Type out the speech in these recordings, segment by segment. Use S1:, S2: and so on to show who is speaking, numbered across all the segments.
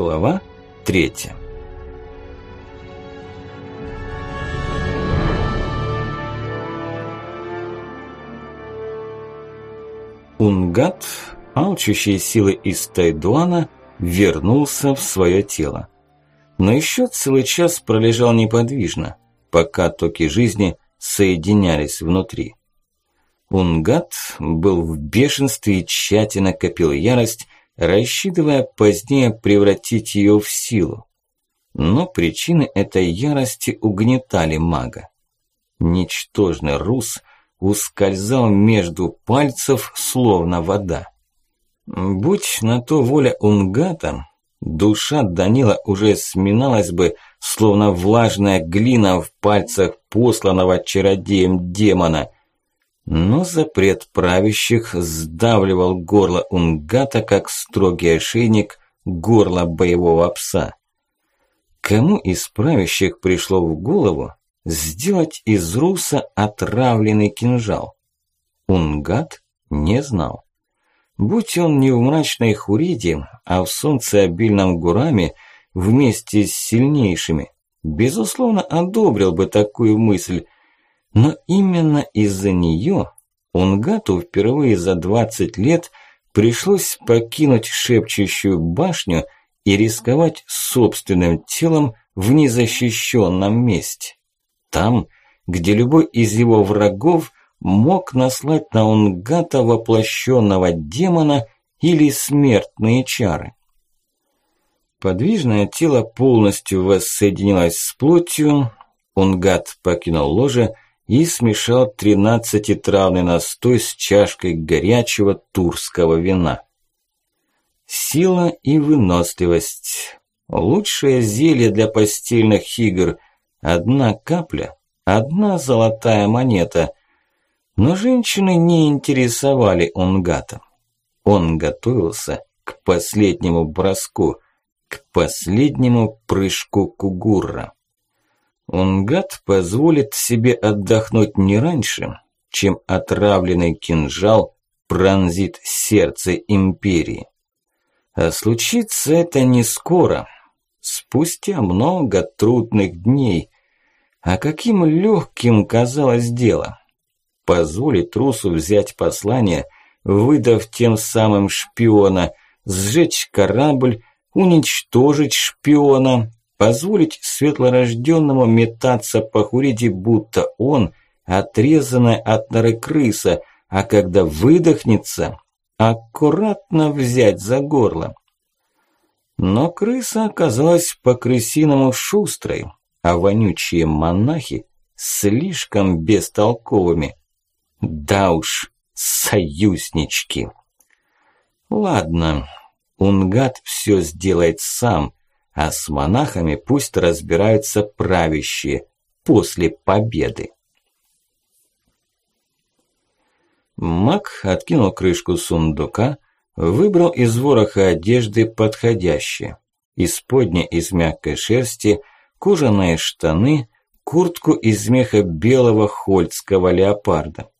S1: Глава третья. Унгат, алчущий силы из Тайдуана, вернулся в свое тело. Но еще целый час пролежал неподвижно, пока токи жизни соединялись внутри. Унгат был в бешенстве и тщательно копил ярость, рассчитывая позднее превратить ее в силу. Но причины этой ярости угнетали мага. Ничтожный рус ускользал между пальцев, словно вода. Будь на то воля Унгата, душа Данила уже сминалась бы, словно влажная глина в пальцах посланного чародеем демона – но запрет правящих сдавливал горло Унгата, как строгий ошейник горло боевого пса. Кому из правящих пришло в голову сделать из руса отравленный кинжал? Унгат не знал. Будь он не в мрачной Хуриде, а в солнцеобильном Гураме вместе с сильнейшими, безусловно, одобрил бы такую мысль – но именно из-за нее Унгату впервые за 20 лет пришлось покинуть шепчущую башню и рисковать собственным телом в незащищенном месте. Там, где любой из его врагов мог наслать на Унгата воплощенного демона или смертные чары. Подвижное тело полностью воссоединилось с плотью, Унгат покинул ложе и смешал тринадцатитравный настой с чашкой горячего турского вина. Сила и выносливость. Лучшее зелье для постельных игр. Одна капля, одна золотая монета. Но женщины не интересовали Онгата. Он готовился к последнему броску, к последнему прыжку Кугурра. Он, гад, позволит себе отдохнуть не раньше, чем отравленный кинжал пронзит сердце империи. А случится это не скоро, спустя много трудных дней. А каким легким казалось дело. Позволить трусу взять послание, выдав тем самым шпиона, сжечь корабль, уничтожить шпиона, позволить светлорожденному метаться по хуриде, будто он отрезанная от норы крыса, а когда выдохнется, аккуратно взять за горло. Но крыса оказалась по-крысиному шустрой, а вонючие монахи слишком бестолковыми. Да уж, союзнички. Ладно, Унгат все сделает сам, а с монахами пусть разбираются правящие после победы. Мак откинул крышку сундука, выбрал из вороха одежды подходящие. Исподня из мягкой шерсти, кожаные штаны, куртку из меха белого хольдского леопарда.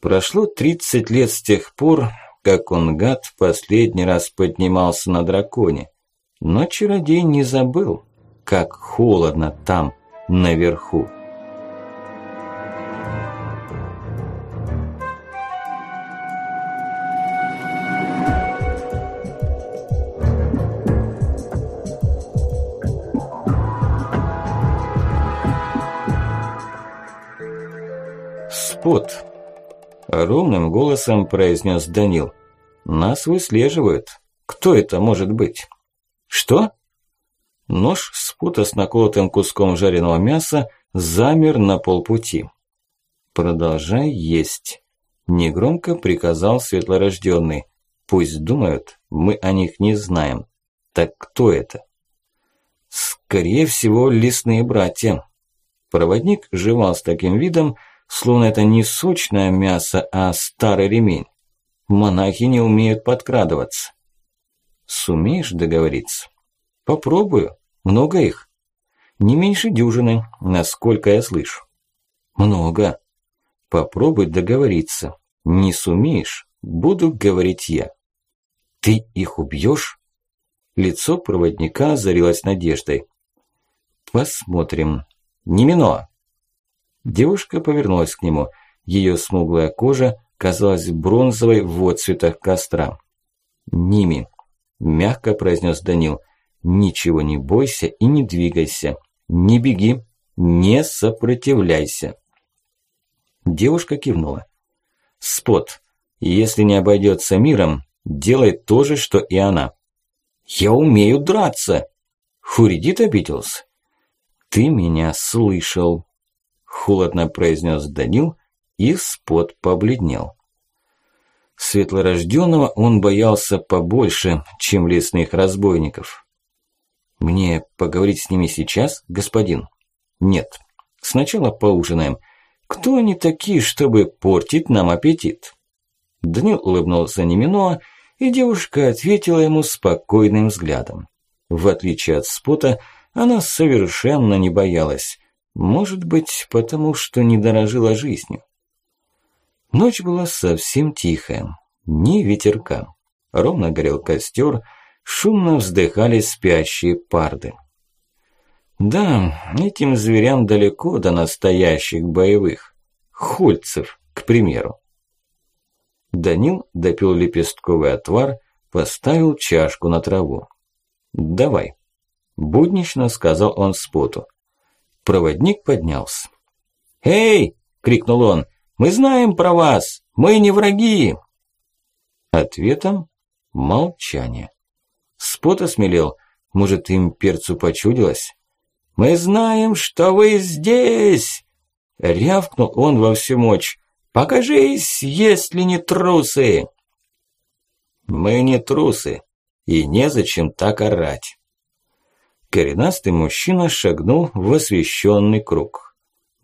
S1: Прошло 30 лет с тех пор, как он, гад, последний раз поднимался на драконе. Но чародей не забыл, как холодно там, наверху. «Спот!» – ровным голосом произнес Данил. «Нас выслеживают. Кто это может быть?» «Что?» Нож с пута с наколотым куском жареного мяса замер на полпути. «Продолжай есть», – негромко приказал светлорожденный. «Пусть думают, мы о них не знаем. Так кто это?» «Скорее всего, лесные братья». Проводник жевал с таким видом, словно это не сочное мясо, а старый ремень. Монахи не умеют подкрадываться. Сумеешь договориться? Попробую. Много их. Не меньше дюжины, насколько я слышу. Много. Попробуй договориться. Не сумеешь, буду говорить я. Ты их убьешь? Лицо проводника озарилось надеждой. «Посмотрим. Немино!» Девушка повернулась к нему. Ее смуглая кожа казалась бронзовой в отцветах костра. «Ними!» – мягко произнес Данил. «Ничего не бойся и не двигайся. Не беги, не сопротивляйся!» Девушка кивнула. «Спот, если не обойдется миром, делай то же, что и она». «Я умею драться!» Хуридит обиделся. «Ты меня слышал!» Холодно произнес Данил, и спот побледнел. Светлорожденного он боялся побольше, чем лесных разбойников. «Мне поговорить с ними сейчас, господин?» «Нет. Сначала поужинаем. Кто они такие, чтобы портить нам аппетит?» Данил улыбнулся Неминоа, и девушка ответила ему спокойным взглядом. В отличие от спота, она совершенно не боялась. Может быть, потому что не дорожила жизнью. Ночь была совсем тихая, ни ветерка. Ровно горел костер, шумно вздыхали спящие парды. Да, этим зверям далеко до настоящих боевых. Хольцев, к примеру. Данил допил лепестковый отвар, поставил чашку на траву. «Давай», – буднично сказал он Споту. Проводник поднялся. «Эй!» – крикнул он. «Мы знаем про вас! Мы не враги!» Ответом – молчание. Спот осмелел. Может, им перцу почудилось? «Мы знаем, что вы здесь!» Рявкнул он во всю мощь. «Покажись, если не трусы!» «Мы не трусы, и незачем так орать!» Коренастый мужчина шагнул в освещенный круг.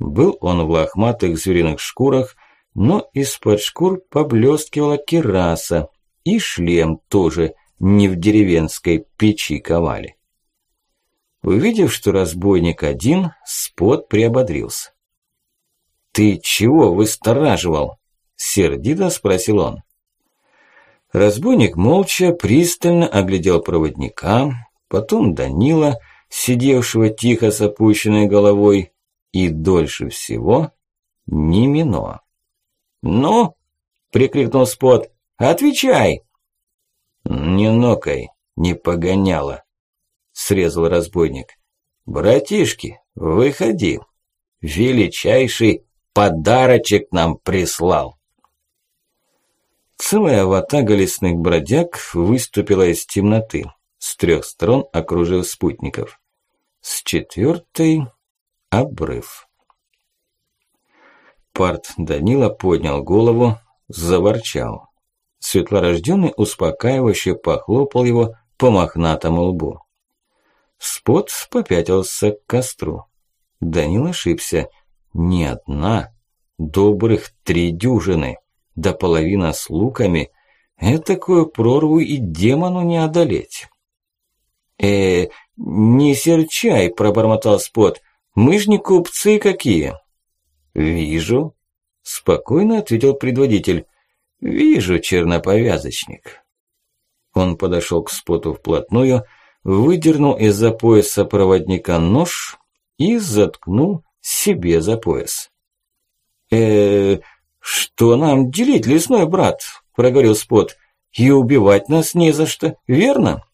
S1: Был он в лохматых звериных шкурах, но из-под шкур поблескивала кераса, и шлем тоже не в деревенской печи ковали. Увидев, что разбойник один, спот приободрился. «Ты чего выстораживал?» – сердито спросил он. Разбойник молча, пристально оглядел проводника, потом Данила, сидевшего тихо с опущенной головой, и дольше всего Нимино. «Ну?» – прикрикнул Спот. «Отвечай!» «Не нокай, не погоняла!» – срезал разбойник. «Братишки, выходи! Величайший подарочек нам прислал!» Целая ватага лесных бродяг выступила из темноты с трех сторон окружив спутников. С четвертой – обрыв. Парт Данила поднял голову, заворчал. Светлорожденный успокаивающе похлопал его по мохнатому лбу. Спот попятился к костру. Данил ошибся. Не одна, добрых три дюжины, да половина с луками. Этакую прорву и демону не одолеть э не серчай», – пробормотал Спот. «Мы ж не купцы какие». «Вижу», – спокойно ответил предводитель. «Вижу, черноповязочник». Он подошел к Споту вплотную, выдернул из-за пояса проводника нож и заткнул себе за пояс. э что нам делить, лесной брат?» – проговорил Спот. «И убивать нас не за что, верно?»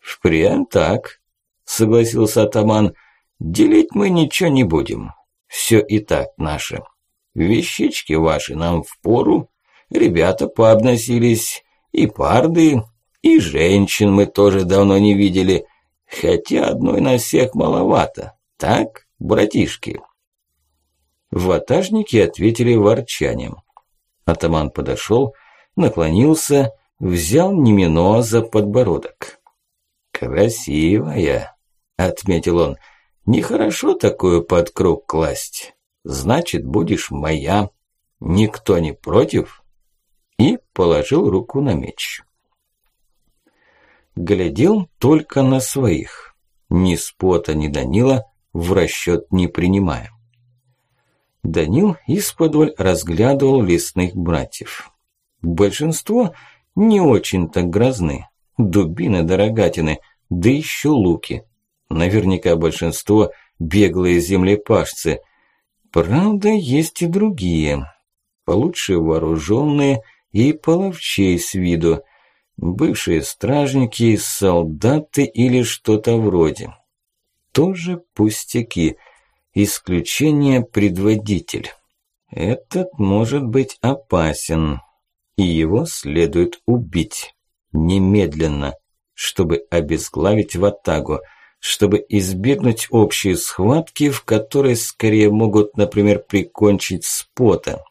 S1: «Впрямь так», – согласился атаман. «Делить мы ничего не будем. Все и так наше. Вещички ваши нам впору, ребята пообносились, и парды, и женщин мы тоже давно не видели, хотя одной на всех маловато. Так, братишки?» Ватажники ответили ворчанием. Атаман подошел, наклонился, взял Немино за подбородок. «Красивая», – отметил он. «Нехорошо такую под круг класть. Значит, будешь моя. Никто не против?» И положил руку на меч. Глядел только на своих. Ни Спота, ни Данила в расчет не принимая. Данил исподволь разглядывал лесных братьев. Большинство не очень-то грозны Дубины дорогатины, да еще луки. Наверняка большинство беглые землепашцы. Правда, есть и другие. Получше вооруженные и половчей с виду. Бывшие стражники, солдаты или что-то вроде. Тоже пустяки. Исключение предводитель. Этот может быть опасен, и его следует убить. Немедленно, чтобы обезглавить ватагу, чтобы избегнуть общей схватки, в которой скорее могут, например, прикончить спота.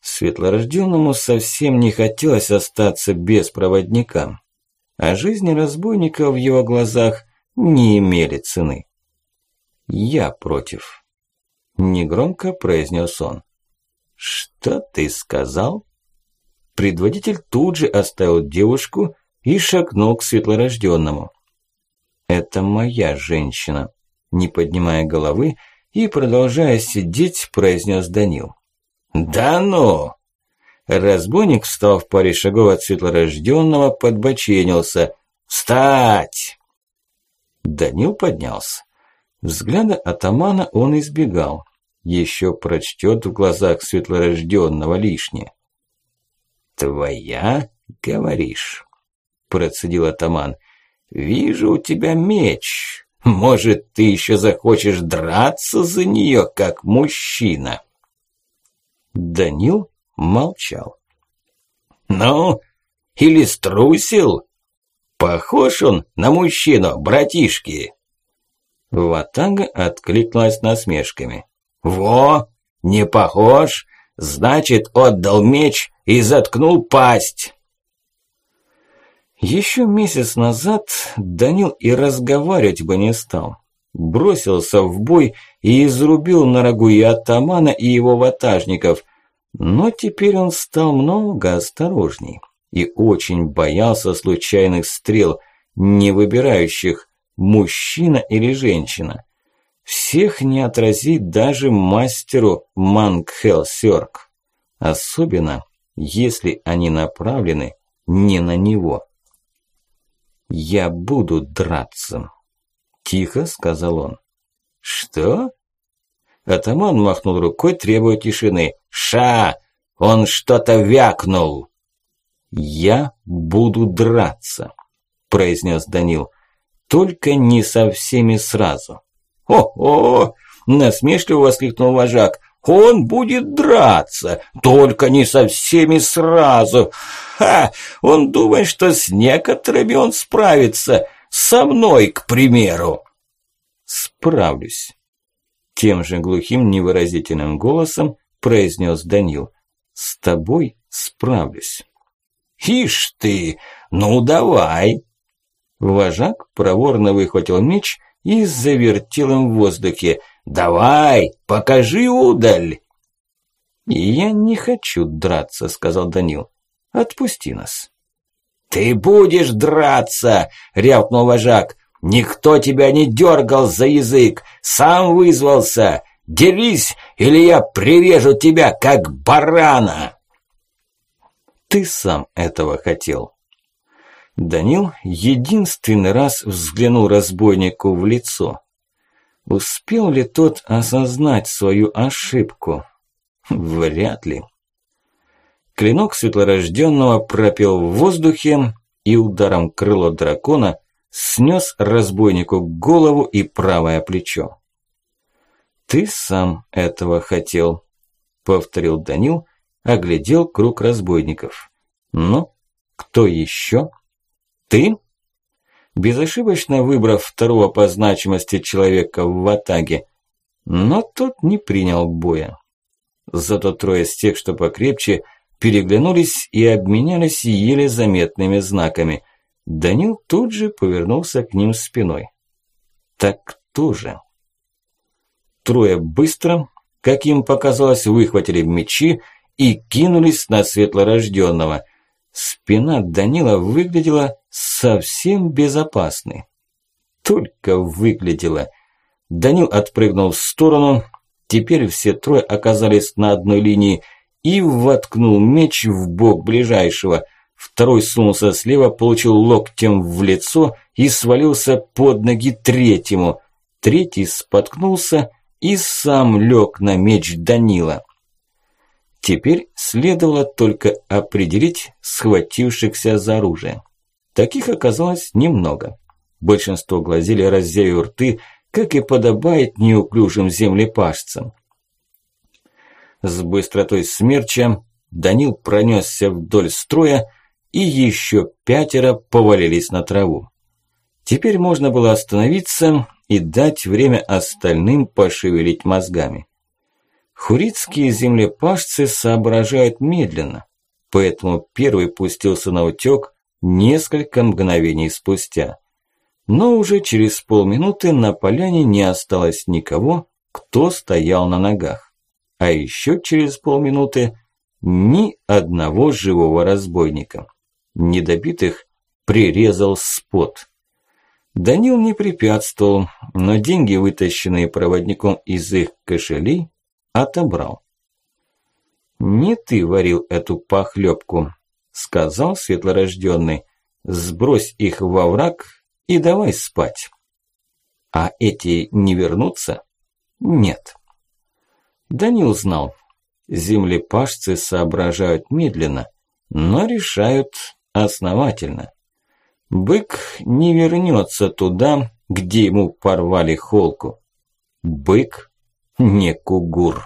S1: Светлорожденному совсем не хотелось остаться без проводника, а жизни разбойника в его глазах не имели цены. «Я против», Негромко произнес он. «Что ты сказал?» Предводитель тут же оставил девушку и шагнул к светлорожденному. «Это моя женщина», не поднимая головы и продолжая сидеть, произнес Данил. «Да ну!» Разбойник встал в паре шагов от светлорожденного, подбоченился. «Встать!» Данил поднялся. Взгляда атамана он избегал еще прочтет в глазах светлорожденного лишнее. «Твоя, говоришь?» – процедил атаман. «Вижу у тебя меч. Может, ты еще захочешь драться за нее, как мужчина?» Данил молчал. «Ну, или струсил? Похож он на мужчину, братишки!» Ватага откликнулась насмешками. «Во, не похож, значит, отдал меч и заткнул пасть». Еще месяц назад Данил и разговаривать бы не стал. Бросился в бой и изрубил на рогу и атамана, и его ватажников. Но теперь он стал много осторожней и очень боялся случайных стрел, не выбирающих, мужчина или женщина. Всех не отразить даже мастеру Мангхелсёрк. Особенно, если они направлены не на него. «Я буду драться», – тихо сказал он. «Что?» Атаман махнул рукой, требуя тишины. «Ша! Он что-то вякнул!» «Я буду драться», – произнес Данил. «Только не со всеми сразу». «О-о!» – насмешливо воскликнул вожак. «Он будет драться, только не со всеми сразу. Ха! Он думает, что с некоторыми он справится. Со мной, к примеру». «Справлюсь», – тем же глухим невыразительным голосом произнес Данил. «С тобой справлюсь». «Ишь ты! Ну давай!» Вожак проворно выхватил меч и завертел им в воздухе. «Давай, покажи удаль!» «Я не хочу драться», – сказал Данил. «Отпусти нас». «Ты будешь драться!» – рявкнул вожак. «Никто тебя не дергал за язык, сам вызвался. Дерись, или я прирежу тебя, как барана!» «Ты сам этого хотел», Данил единственный раз взглянул разбойнику в лицо. Успел ли тот осознать свою ошибку? Вряд ли. Клинок светлорожденного пропел в воздухе и ударом крыло дракона снес разбойнику голову и правое плечо. «Ты сам этого хотел», – повторил Данил, оглядел круг разбойников. «Ну, кто еще?» Ты? Безошибочно выбрав второго по значимости человека в ватаге, но тот не принял боя. Зато трое из тех, что покрепче, переглянулись и обменялись еле заметными знаками. Данил тут же повернулся к ним спиной. Так кто же? Трое быстро, как им показалось, выхватили мечи и кинулись на светлорожденного. Спина Данила выглядела совсем безопасной. Только выглядела. Данил отпрыгнул в сторону. Теперь все трое оказались на одной линии и воткнул меч в бок ближайшего. Второй сунулся слева, получил локтем в лицо и свалился под ноги третьему. Третий споткнулся и сам лег на меч Данила. Теперь следовало только определить схватившихся за оружие. Таких оказалось немного. Большинство глазели, раззявив рты, как и подобает неуклюжим землепашцам. С быстротой смерча Данил пронесся вдоль строя, и еще пятеро повалились на траву. Теперь можно было остановиться и дать время остальным пошевелить мозгами. Хурицкие землепашцы соображают медленно, поэтому первый пустился на утёк несколько мгновений спустя. Но уже через полминуты на поляне не осталось никого, кто стоял на ногах. А еще через полминуты ни одного живого разбойника. Недобитых прирезал спот. Данил не препятствовал, но деньги, вытащенные проводником из их кошелей, отобрал. «Не ты варил эту похлебку», – сказал светлорожденный. «Сбрось их во враг и давай спать». «А эти не вернутся?» «Нет». Данил знал, землепашцы соображают медленно, но решают основательно. Бык не вернется туда, где ему порвали холку. Бык не кугур.